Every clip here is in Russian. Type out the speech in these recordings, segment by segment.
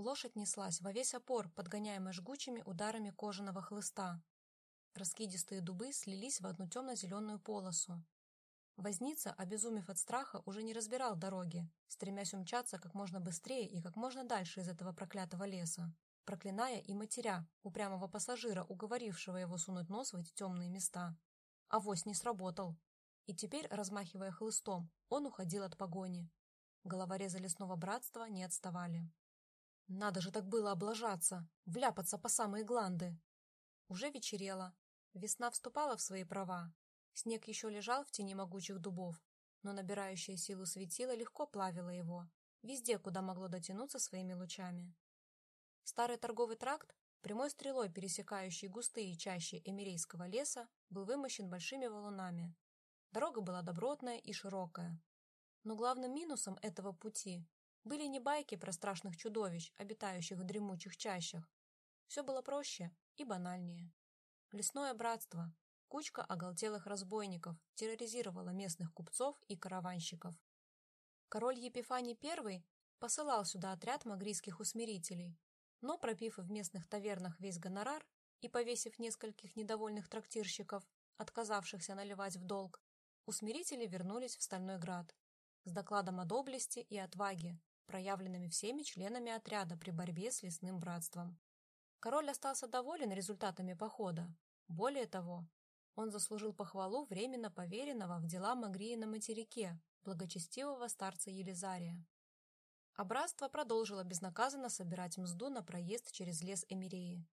лошадь неслась во весь опор, подгоняемая жгучими ударами кожаного хлыста. Раскидистые дубы слились в одну темно-зеленую полосу. Возница, обезумев от страха, уже не разбирал дороги, стремясь умчаться как можно быстрее и как можно дальше из этого проклятого леса, проклиная и матеря упрямого пассажира, уговорившего его сунуть нос в эти темные места. Авось не сработал. И теперь, размахивая хлыстом, он уходил от погони. Головорезы лесного братства не отставали. Надо же так было облажаться, вляпаться по самые гланды. Уже вечерело. Весна вступала в свои права. Снег еще лежал в тени могучих дубов, но набирающая силу светила легко плавила его, везде, куда могло дотянуться своими лучами. Старый торговый тракт, прямой стрелой пересекающий густые чащи эмирейского леса, был вымощен большими валунами. Дорога была добротная и широкая. Но главным минусом этого пути были не байки про страшных чудовищ, обитающих в дремучих чащах. Все было проще и банальнее. Лесное братство, кучка оголтелых разбойников, терроризировала местных купцов и караванщиков. Король Епифаний I посылал сюда отряд магрийских усмирителей, но, пропив в местных тавернах весь гонорар и повесив нескольких недовольных трактирщиков, отказавшихся наливать в долг, усмирители вернулись в Стальной Град с докладом о доблести и отваге, проявленными всеми членами отряда при борьбе с лесным братством. Король остался доволен результатами похода. Более того, он заслужил похвалу временно поверенного в дела Магрии на материке, благочестивого старца Елизария. А братство продолжило безнаказанно собирать мзду на проезд через лес Эмиреи.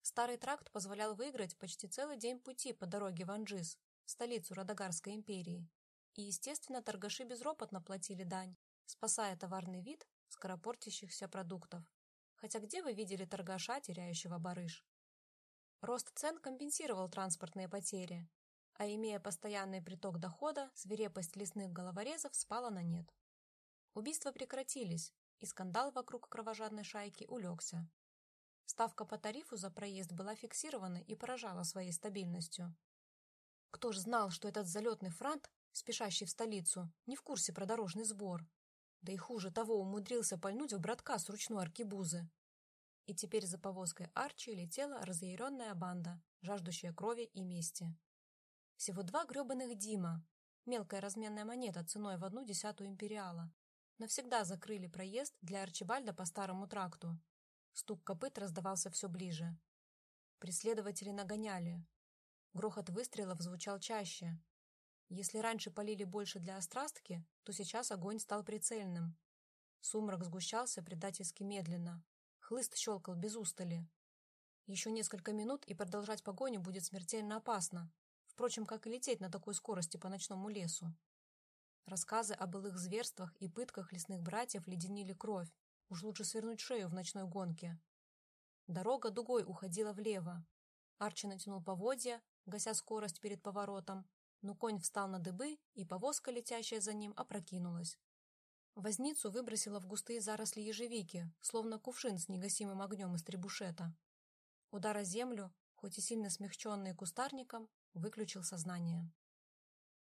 Старый тракт позволял выиграть почти целый день пути по дороге в Анджис, столицу Радагарской империи. И, естественно, торгаши безропотно платили дань, спасая товарный вид скоропортящихся продуктов. Хотя где вы видели торгаша, теряющего барыш? Рост цен компенсировал транспортные потери, а имея постоянный приток дохода, свирепость лесных головорезов спала на нет. Убийства прекратились, и скандал вокруг кровожадной шайки улегся. Ставка по тарифу за проезд была фиксирована и поражала своей стабильностью. Кто ж знал, что этот залетный франт, спешащий в столицу, не в курсе про дорожный сбор? Да и хуже того, умудрился пальнуть в братка с ручной аркебузы. И теперь за повозкой Арчи летела разъяренная банда, жаждущая крови и мести. Всего два гребаных Дима, мелкая разменная монета ценой в одну десятую империала, навсегда закрыли проезд для Арчибальда по старому тракту. Стук копыт раздавался все ближе. Преследователи нагоняли. Грохот выстрелов звучал чаще, если раньше полили больше для острастки, то сейчас огонь стал прицельным. Сумрак сгущался предательски медленно. Хлыст щелкал без устали. Еще несколько минут, и продолжать погоню будет смертельно опасно. Впрочем, как и лететь на такой скорости по ночному лесу. Рассказы о былых зверствах и пытках лесных братьев леденили кровь. Уж лучше свернуть шею в ночной гонке. Дорога дугой уходила влево. Арчи натянул поводья, гася скорость перед поворотом, но конь встал на дыбы, и повозка, летящая за ним, опрокинулась. Возницу выбросило в густые заросли ежевики, словно кувшин с негасимым огнем из требушета. Удар о землю, хоть и сильно смягченный кустарником, выключил сознание.